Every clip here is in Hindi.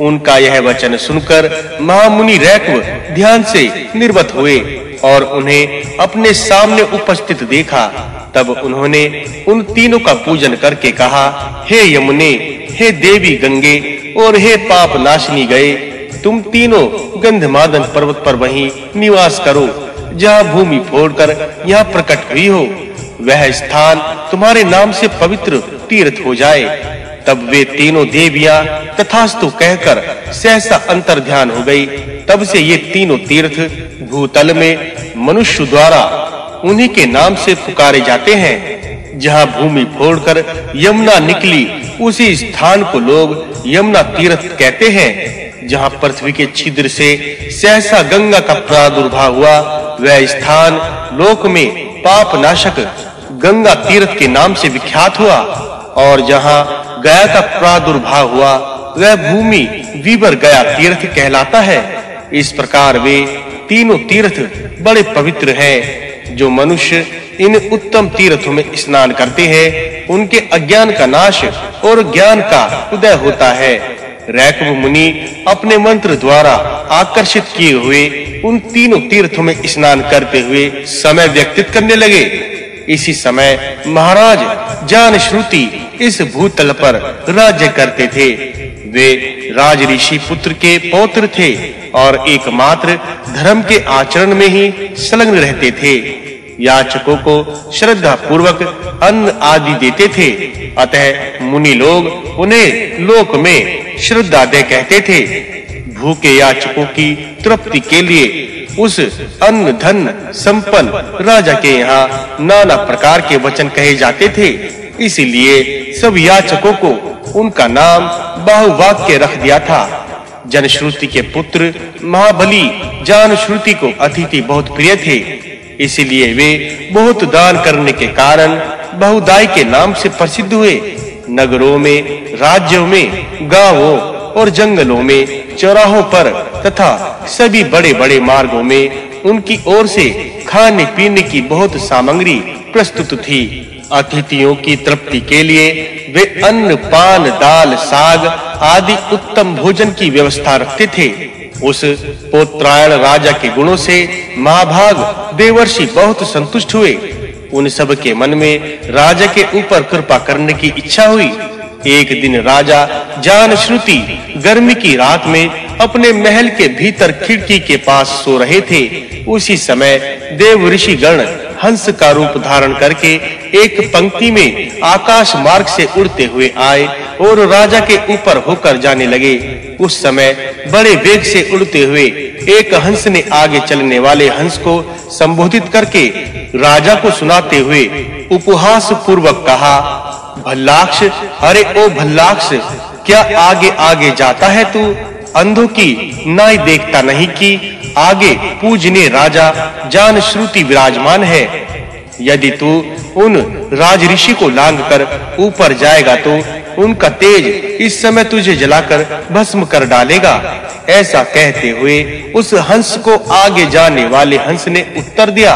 उनका यह वचन सुनकर महामुनि रैक्व ध्यान से निर्वत हुए और उन्हें अपने सामने उपस्थित देखा। तब उन्होंने उन तीनों का पूजन करके कहा, हे यमुने, हे देवी गंगे और हे पाप नाशनी गए, तुम तीनों गंधमादन पर्वत पर वहीं निवास करो, जहाँ भूमि फोड़कर यहाँ प्रकट हुई हो। वह स्थान तुम्हारे नाम से पवित्र तीर्थ हो जाए। तब वे तीनों देवियाँ तथास्तु कहकर सहसा अंतर ध्यान हो गई। तब से ये तीनों तीर्थ भूतल में मनुष्य द्वारा उन्हीं के नाम से पुकारे जाते हैं, जहाँ भूमि फोड़कर यमुना निकली, उसी स्थान को लोग यमुना तीर्थ कहते हैं, जहाँ पृथ्वी के छिद्र से सहसा गंगा का प्रादुर्भाव हुआ। वह स्थान लोक में पाप नाशक गंगा तीर्थ के नाम से विख्यात हुआ, और जहाँ गया का प्रादुर्भाव हुआ वह भूमि विवर गया तीर्थ कहलाता है। इस प्रकार वे तीनों तीर्थ बड़े पवित्र हैं, जो मनुष्य इन उत्तम तीर्थों में स्नान करते हैं। उनके अज्ञान का नाश और ज्ञान का उदय होता है। रैकव मुनि अपने मंत्र द्वारा आकर्षित किए हुए उन तीनों तीर्थों में स्नान करते हुए समय व्यतीत करने लगे। इसी समय महाराज जान श्रुति इस भूतल पर राज्य करते थे। वे राज ऋषि पुत्र के पौत्र थे और एकमात्र धर्म के आचरण में ही संलग्न रहते थे। याचकों को श्रद्धा पूर्वक अन्न आदि देते थे। अतः मुनि लोग उन्हें लोक में श्रद्धा दे कहते थे। भूखे याचकों की तृप्ति के लिए उस अन्न धन संपन्न राजा के यहाँ नाना प्रकार के वचन कहे जाते थे। इसीलिए सब याचकों को उनका नाम बाहुवाक्य रख दिया था। जनश्रुति के पुत्र महाबली जानश्रुति को अतिथि बहुत प्रिय थे। इसीलिए वे बहुत दान करने के कारण बहुदाई के नाम से प्रसिद्ध हुए। नगरों में, राज्यों में, गाँवों और जंगलों में, चौराहों पर तथा सभी बड़े-बड़े मार्गों में उनकी ओर से खाने पीने की बहुत सामग्री प्रस्तुत थी। अतिथियों की तृप्ति के लिए वे अन्न, पान, दाल, साग आदि उत्तम भोजन की व्यवस्था रखते थे। उस पोत्रायण राजा के गुणों से महाभाग देवर्षि बहुत संतुष्ट हुए। उन सब के मन में राजा के ऊपर कृपा करने की इच्छा हुई। एक दिन राजा जान श्रुति गर्मी की रात में अपने महल के भीतर खिड़की के पास सो रहे थे। उसी समय देव ऋषि गण हंस का रूप धारण करके एक पंक्ति में आकाश मार्ग से उड़ते हुए आए और राजा के ऊपर होकर जाने लगे। उस समय बड़े वेग से उड़ते हुए एक हंस ने आगे चलने वाले हंस को संबोधित करके राजा को सुनाते हुए उपहास पूर्वक कहा भल्लाक्ष अरे ओ भल्लाक्ष, क्या आगे आगे जाता है तू? अंधों की नाई देखता नहीं कि आगे पूजने राजा जान श्रुति विराजमान है। यदि तू उन राज ऋषि को लांग कर ऊपर जाएगा तो उनका तेज इस समय तुझे जलाकर भस्म कर डालेगा। ऐसा कहते हुए उस हंस को आगे जाने वाले हंस ने उत्तर दिया,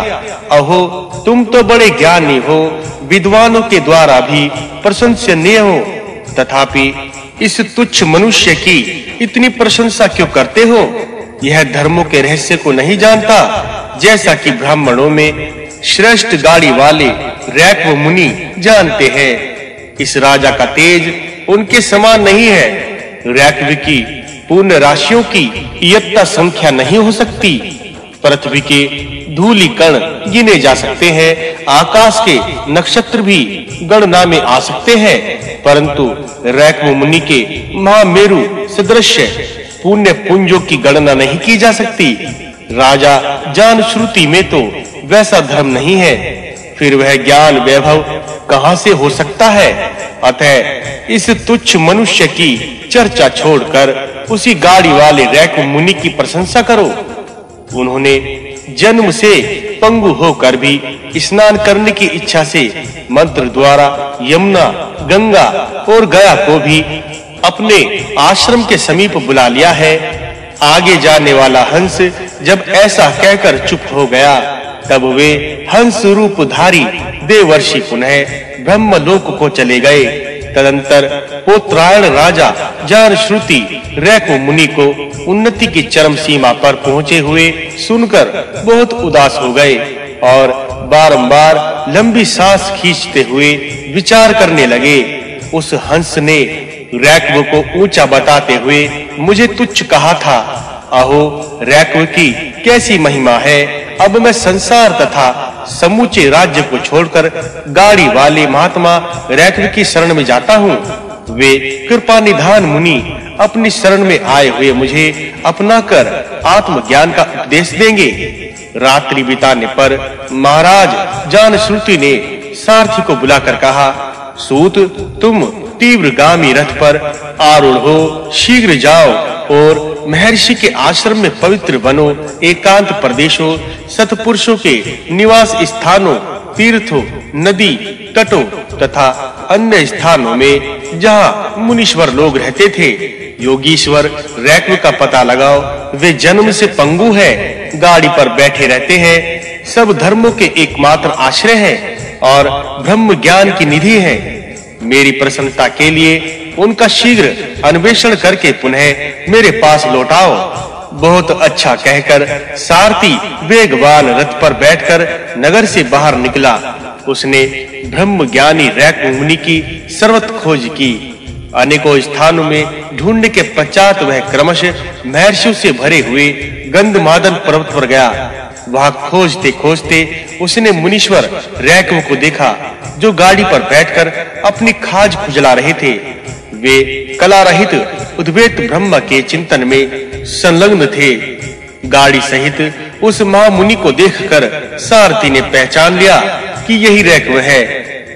अहो, तुम तो बड़े ज्ञानी हो विद्वानों के द्वारा भी प्रशंसनीय हो। तथापि, इस तुच्छ मनुष्य की इतनी प्रशंसा क्यों करते हो? यह धर्मों के रहस्य को नहीं जानता, जैसा कि ब्राह्मणों में श्रेष्ठ गाड़ी वाले रैक्व मुनि जानते हैं। इस राजा का तेज उनके समान नहीं है। रैक्व की पूर्ण राशियों की इयत्ता संख्या नहीं हो सकती। पृथ्वी के धूली कण गिने जा सकते हैं, आकाश के नक्षत्र भी गणना में आ सकते हैं, परंतु रैक्व मुनि के महामेरु सदृश पुण्य पुंजों की गणना नहीं की जा सकती। राजा जान श्रुति में तो वैसा धर्म नहीं है। फिर वह ज्ञान वैभव कहाँ से हो सकता है? अतः इस तुच्छ मनुष्य की चर्चा छोड़कर उसी गाड़ी वाले रैक मुनि की प्रशंसा करो। उन्होंने जन्म से पंगु होकर भी स्नान करने की इच्छा से मंत्र द्वारा यमुना, गंगा और गया को भी अपने आश्रम के समीप बुला लिया है। आगे जाने वाला हंस जब ऐसा कहकर चुप हो गया, तब वे हंस रूपधारी देवर्षि पुनः ब्रह्मलोक को चले गए। तदंतर पोत्रायण राजा, जान श्रुति, रैक मुनि को उन्नति की चरम सीमा पर पहुँचे हुए सुनकर बहुत उदास हो गए और बारंबार लंबी सांस खींचते हुए विचार करने लगे, उस हंस ने रैक्व को ऊँचा बताते हुए मुझे तुच्छ कहा था अहो रैक्व की कैसी महिमा है? अब मैं संसार तथा समूचे राज्य को छोड़कर गाड़ी वाले महात्मा रैक्व की शरण में जाता हूँ। वे कृपा निधान मुनि, अपनी शरण में आए हुए मुझे अपना कर आत्मज्ञान का उपदेश देंगे। रात्रि बिताने पर महाराज जान श्रुति ने सारथी को बुलाकर कहा, सूत, तुम तीव्रगामी रथ पर आरूढ़ हो, शीघ्र जाओ और महर्षि के आश्रम में पवित्र बनो, एकांत प्रदेशों, सतपुरुषों के निवास स्थानों, तीर्थों, नदी, तटों तथा अन्य स्थानों में जहाँ मुनीश्वर लोग रहते थे। योगीश्वर रैक्व का पता लगाओ, वे जन्म से पंगु है, गाड़ी पर बैठे रहते हैं। सब धर्मों के एकमात्र आश्रय है और ब्रह्म ज्ञान की निधि है। मेरी प्रसन्नता के लिए उनका शीघ्र अन्वेषण करके पुनः मेरे पास लौटाओ बहुत अच्छा कहकर सारथी वेगवान रथ पर बैठकर नगर से बाहर निकला। उसने ब्रह्म ज्ञानी रैक मुनि की सर्वत खोज की। अनेकों स्थानों में ढूँढने के पश्चात वह क्रमश महर्षियों से भरे हुए गंधमादन पर्वत पर गया। वहाँ खोजते खोजते उसने मुनीश्वर रैकव को देखा, जो गाड़ी पर बैठकर अपनी खाज खुजला रहे थे। वे कला रहित उद्वेत ब्रह्म के चिंतन में संलग्न थे। गाड़ी सहित उस महामुनि को देखकर सारथी ने पहचान लिया। कि यही रैकव है।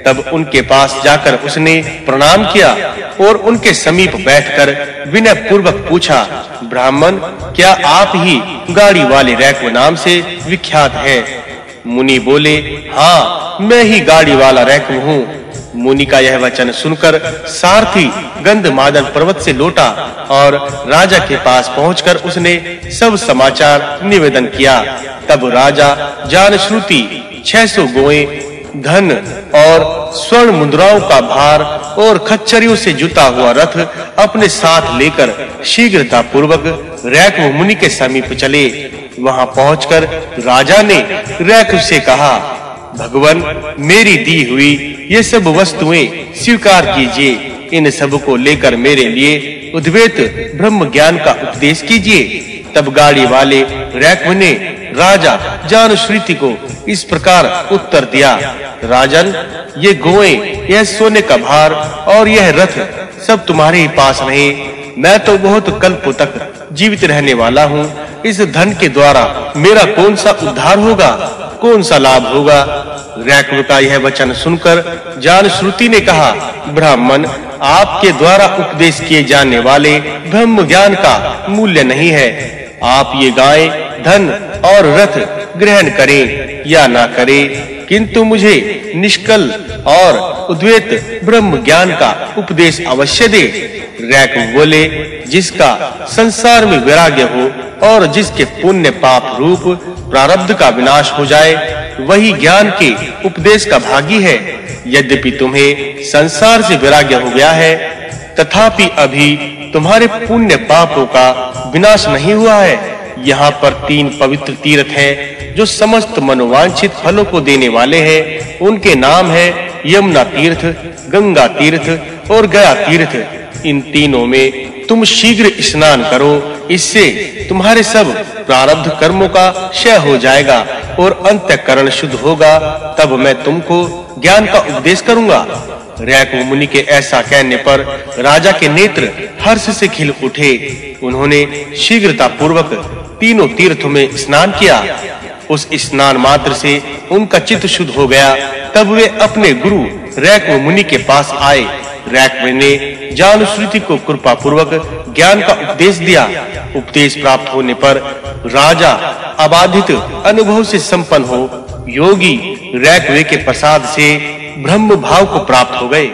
तब उनके पास जाकर उसने प्रणाम किया और उनके समीप बैठकर विनय पूर्वक पूछा, ब्राह्मण, क्या आप ही गाड़ी वाले रैकव नाम से विख्यात हैं? मुनि बोले हाँ मैं ही गाड़ी वाला रैकव हूँ। मुनि का यह वचन सुनकर सारथी गंधमादन पर्वत से लौटा और राजा के पास पहुंचकर उसने सब समाचार निवेदन किया। तब राजा जान श्रुति 600 गोएँ, धन और स्वर्ण मुद्राओं का भार और खच्चरियों से जुता हुआ रथ अपने साथ लेकर शीघ्रता पूर्वक रैक मुनि के समीप चले। वहाँ पहुंचकर राजा ने रैक से कहा, भगवान, मेरी दी हुई ये सब वस्तुएँ स्वीकार कीजिए। इन सबको लेकर मेरे लिए उद्वेत ब्रह्म ज्ञान का उपदेश कीजिए। तब गाड़ी वाले रैक ने राजा जान श्रुति को इस प्रकार उत्तर दिया, राजन, ये गोएँ, यह सोने का भार और यह रथ सब तुम्हारे ही पास रहे मैं तो बहुत कल्प तक जीवित रहने वाला हूँ। इस धन के द्वारा मेरा कौन सा उद्धार होगा, कौन सा लाभ होगा? रैक्व का यह वचन सुनकर जान श्रुति ने कहा, ब्राह्मण, आपके द्वारा उपदेश किए जाने वाले ब्रह्म ज्ञान का मूल्य नहीं है। आप ये गाय धन और रथ ग्रहण करें या ना करें। किंतु मुझे निष्कल और उद्वेत ब्रह्म ज्ञान का उपदेश अवश्य दे। रैक बोले, जिसका संसार में वैराग्य हो और जिसके पुण्य पाप रूप प्रारब्ध का विनाश हो जाए, वही ज्ञान के उपदेश का भागी है। यद्यपि तुम्हें संसार से वैराग्य हो गया है, तथापि अभी तुम्हारे पुण्य पापों का विनाश नहीं हुआ है। यहाँ पर तीन पवित्र तीर्थ हैं, जो समस्त मनोवांछित फलों को देने वाले हैं। उनके नाम हैं यमुना तीर्थ, गंगा तीर्थ और गया तीर्थ। इन तीनों में तुम शीघ्र स्नान करो, इससे तुम्हारे सब प्रारब्ध कर्मों का क्षय हो जाएगा और अंतःकरण शुद्ध होगा। तब मैं तुमको ज्ञान का उपदेश करूँगा। रैक मुनि के ऐसा कहने पर राजा के नेत्र हर्ष से खिल उठे। उन्होंने शीघ्रता पूर्वक तीनों तीर्थों में स्नान किया। उस स्नान मात्र से उनका चित्त शुद्ध हो गया। तब वे अपने गुरु रैक मुनि के पास आए। रैक ने जानुश्रुति को कृपा पूर्वक ज्ञान का उपदेश दिया। उपदेश प्राप्त होने पर राजा अबाधित अनुभव से संपन्न हो योगी रैकवे के प्रसाद से ब्रह्म भाव को प्राप्त हो गए।